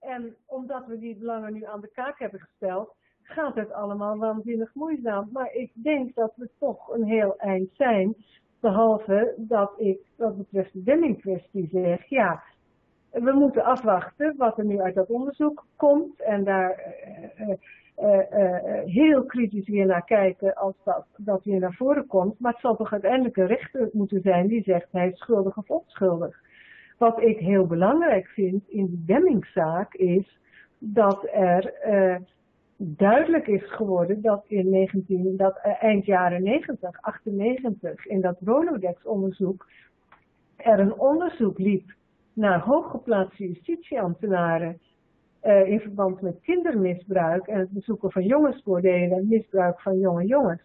En omdat we die belangen nu aan de kaak hebben gesteld, gaat het allemaal waanzinnig moeizaam. Maar ik denk dat we toch een heel eind zijn. Behalve dat ik, wat betreft de Deming-kwestie, zeg, ja, we moeten afwachten wat er nu uit dat onderzoek komt. En daar uh, uh, uh, heel kritisch weer naar kijken als dat, dat weer naar voren komt. Maar het zal toch uiteindelijk een rechter moeten zijn die zegt hij is schuldig of onschuldig. Wat ik heel belangrijk vind in die Demmingszaak is dat er duidelijk is geworden dat in 19, dat, eind jaren 90, 98, in dat Rolodex-onderzoek er een onderzoek liep naar hooggeplaatste justitieambtenaren uh, in verband met kindermisbruik en het bezoeken van jongensvoordelen en misbruik van jonge jongens.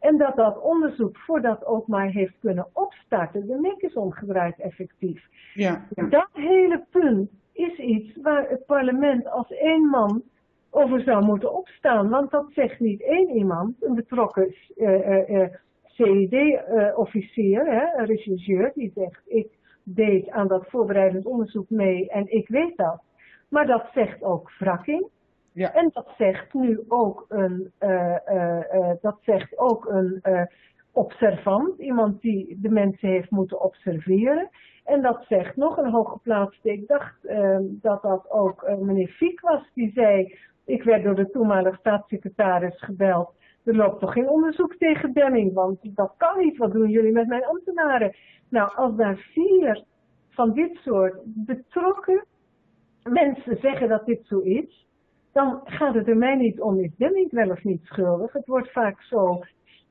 En dat dat onderzoek, voordat ook maar heeft kunnen opstarten, de nek is omgedraaid effectief. Ja, ja. Dat hele punt is iets waar het parlement als één man over zou moeten opstaan. Want dat zegt niet één iemand, een betrokken uh, uh, uh CED-officier, een rechercheur, die zegt ik deed aan dat voorbereidend onderzoek mee en ik weet dat. Maar dat zegt ook wrakking. En dat zegt nu ook een, uh, uh, uh, dat zegt ook een observant, iemand die de mensen heeft moeten observeren. En dat zegt nog een hooggeplaatste, ik dacht ehm, dat dat ook meneer Fiek was, die zei, ik werd door de toenmalige staatssecretaris gebeld er loopt toch geen onderzoek tegen Demming, want dat kan niet. Wat doen jullie met mijn ambtenaren? Nou, als daar vier van dit soort betrokken mensen zeggen dat dit zo is, dan gaat het er mij niet om, is Demming wel of niet schuldig? Het wordt vaak zo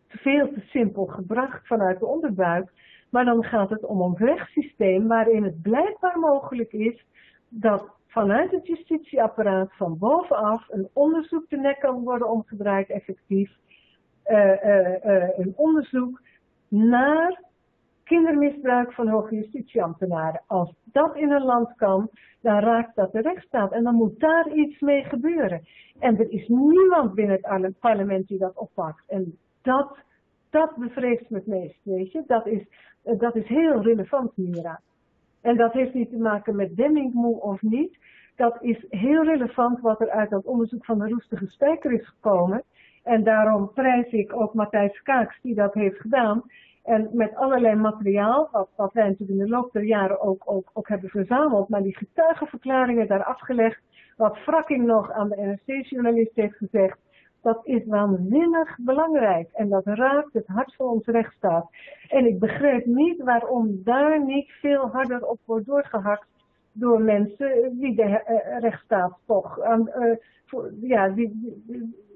veel te simpel gebracht vanuit de onderbuik. Maar dan gaat het om een rechtssysteem waarin het blijkbaar mogelijk is dat vanuit het justitieapparaat van bovenaf een onderzoek de nek kan worden omgedraaid effectief. Uh, uh, uh, een onderzoek naar kindermisbruik van hoge justitieambtenaren. Als dat in een land kan, dan raakt dat de rechtsstaat en dan moet daar iets mee gebeuren. En er is niemand binnen het parlement die dat oppakt. En dat, dat bevreest me het meest, weet je. Dat is, dat is heel relevant, Mira. En dat heeft niet te maken met Demmingmoe of niet. Dat is heel relevant wat er uit dat onderzoek van de roestige spijker is gekomen. En daarom prijs ik ook Matthijs Kaaks die dat heeft gedaan. En met allerlei materiaal, wat, wat wij natuurlijk in de loop der jaren ook, ook, hebben verzameld, maar die getuigenverklaringen daar afgelegd, wat Frakking nog aan de NRC-journalist heeft gezegd, dat is waanzinnig belangrijk. En dat raakt het hart van onze rechtsstaat. En ik begrijp niet waarom daar niet veel harder op wordt doorgehakt door mensen die de uh, rechtsstaat toch uh, voor, ja, die,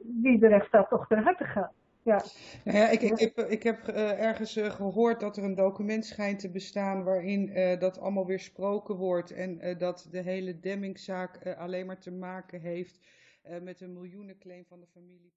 die de rechtsstaat toch ter harte gaat. Ja. Nou ja, ik, ik, heb, ik heb uh, ergens uh, gehoord dat er een document schijnt te bestaan waarin uh, dat allemaal weer gesproken wordt en dat de hele Demmingzaak alleen maar te maken heeft met een miljoenenclaim van de familie.